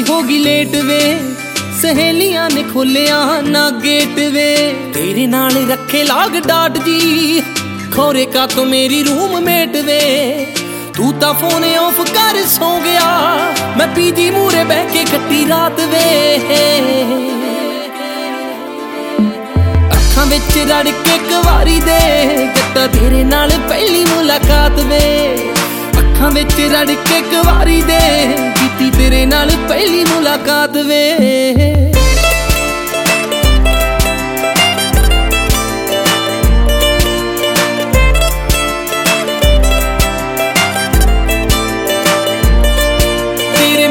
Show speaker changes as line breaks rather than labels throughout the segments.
ਹੋ ਗਈ ਲੇਟ ਵੇ। ਸਹੇਲੀਆਂ ਨੇ ਖੋਲਿਆ ਨਾ ਗੇਟ ਵੇ। ਤੇਰੇ ਨਾਲ ਰੱਖੇ ਲਾਗ ਡਾਟ ਜੀ। ਖੋਰੇ ਕਾ ਤੋ ਮੇਰੀ ਰੂਮਮੇਟ ਵੇ। ਤੂੰ ਤਾਂ ਫੋਨ ਆਫ ਕਰ ਸੌ ਗਿਆ। ਮੈਂ ਪੀਜੀ ਮੂਰੇ ਬਹਿ ਕੇ ਕੱਟੀ ਰਾਤ ਵੇ। ਅੱਖਾਂ ਵਿੱਚ ਰੜ ਕੇ ਕਵਾਰੀ ਦੇ। ਗੱਤਾ ਤੇਰੇ ਨਾਲ ਪਹਿਲੀ ਮੁਲਾਕਾਤ ਵੇ। ਅੱਖਾਂ ਵਿੱਚ ਰੜ ਕੇ ਕਵਾਰੀ ਦੇ। ਕੀਤੀ ਤੇਰੇ ਨਾਲ ਪਹਿਲੀ ਮੁਲਾਕਾਤ ਵੇ।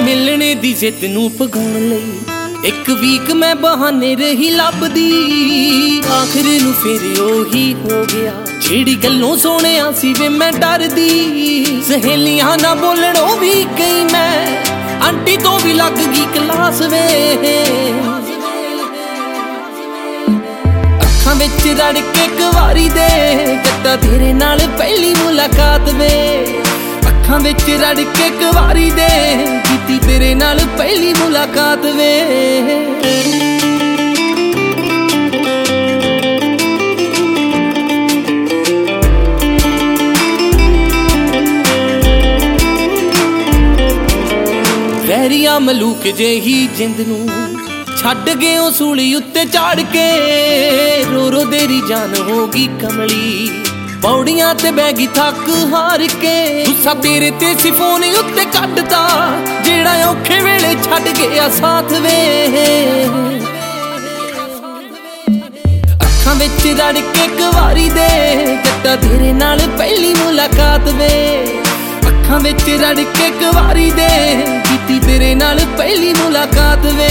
ਮਿਲਣੇ ਦੀ ਜਿੱਤ ਨੂੰ ਪਗਾਉਣ ਲਈ ਇੱਕ ਵੀਕ ਮੈਂ ਬਹਾਨੇ ਰਹੀ ਲੱਭਦੀ। ਆਖਰ ਨੂੰ ਫਿਰ ਉਹੀ ਹੋ ਗਿਆ, ਜਿਹੜੀ ਗੱਲੋਂ ਸੋਹਣਿਆ ਸੀ ਵੇ ਮੈਂ ਡਰਦੀ। ਸਹੇਲੀਆਂ ਨਾ ਬੋਲਣੋਂ ਵੀ ਕਈ ਵੀ ਲੱਗ ਗਈ ਕਲਾਸ ਵੇ ਅੱਖਾਂ ਵਿੱਚ ਰੜ ਕੇ ਕਵਾਰੀ ਦੇ ਗੱਤਾ ਤੇਰੇ ਨਾਲ ਪਹਿਲੀ ਮੁਲਾਕਾਤ ਵੇ ਅੱਖਾਂ ਵਿੱਚ ਰੜ ਕੇ ਕਵਾਰੀ ਦੇ ਕੀਤੀ ਤੇਰੇ ਨਾਲ ਪਹਿਲੀ ਮੁਲਾਕਾਤ ਵੇ ਵੈਰੀਆ ਮਲੂਕ ਜਿਹੀ ਜਿੰਦ ਨੂੰ ਛੱਡ ਗਏ ਉਹ ਸੂਲੀ ਉੱਤੇ ਝਾੜ ਕੇ। ਰੋ ਰੋ ਦੇਰੀ ਜਾਨ ਹੋ ਕਮਲੀ। ਪੌੜੀਆਂ ਤੇ ਬਹਿ ਗਈ ਥੱਕ ਹਾਰ ਕੇ। ਗੁੱਸਾ ਤੇਰੇ ਤੇ ਸੀ ਉੱਤੇ ਕੱਢਦਾ ਜਿਹੜਾ ਔਖੇ ਵੇਲੇ ਛੱਡ ਗਿਆ ਸਾਥ ਵੇ। ਅੱਖਾਂ ਵਿੱਚ ਰੜ ਕੇ ਕਵਾਰੀ ਦੇ। ਗੱਤਾ ਤੇਰੇ ਨਾਲ ਪਹਿਲੀ ਮੁਲਾਕਾਤ ਵੇ। ਅੱਖਾਂ ਵਿੱਚ ਰੜ ਕੇ ਕੁਵਾਰੀ ਦੇ ਕੀਤੀ ਤੇਰੇ ਨਾਲ ਪਹਿਲੀ ਮੁਲਾਕਾਤ ਵੇ।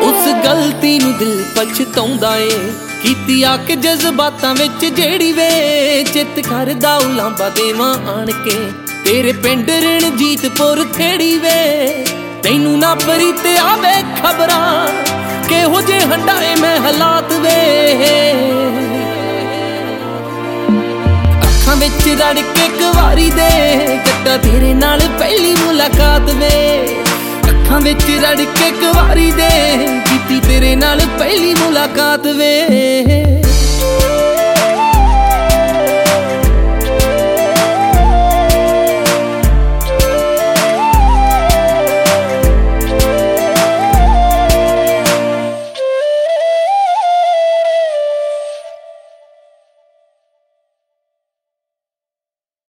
ਉਸ ਗਲਤੀ ਨੂੰ ਦਿਲ ਪਛਤਾਉਂਦਾ ਏ, ਕੀਤੀ ਆ ਕੇ ਜਜ਼ਬਾਤਾਂ ਵਿੱਚ ਜਿਹੜੀ ਵੇ। ਚਿੱਤ ਕਰਦਾ ਉਲਾਂਬਾ ਦੇਵਾਂ ਆਣ ਕੇ, ਤੇਰੇ ਪਿੰਡ ਰਣਜੀਤਪੁਰ ਥੇੜੀ ਵੇ। ਤੈਨੂੰ ਨਾ ਪਰੀ ਆਵੇ ਖਬਰਾਂ, ਕਿਹੋ ਜੇ ਹੰਡਾਏ ਮੈਂ ਹਾਲਾਤ ਵੇ ਅੱਖਾਂ ਵਿੱਚ ਰੜ ਕੇ ਵਾਰੀ ਦੇ ਗੱਡਾ ਤੇਰੇ ਨਾਲ ਪਹਿਲੀ ਮੁਲਾਕਾਤ ਵੇ ਅੱਖਾਂ ਵਿੱਚ ਰੜ ਕੇ ਕਵਾਰੀ ਦੇ ਕੀਤੀ ਤੇਰੇ ਨਾਲ ਪਹਿਲੀ ਮੁਲਾਕਾਤ ਵੇ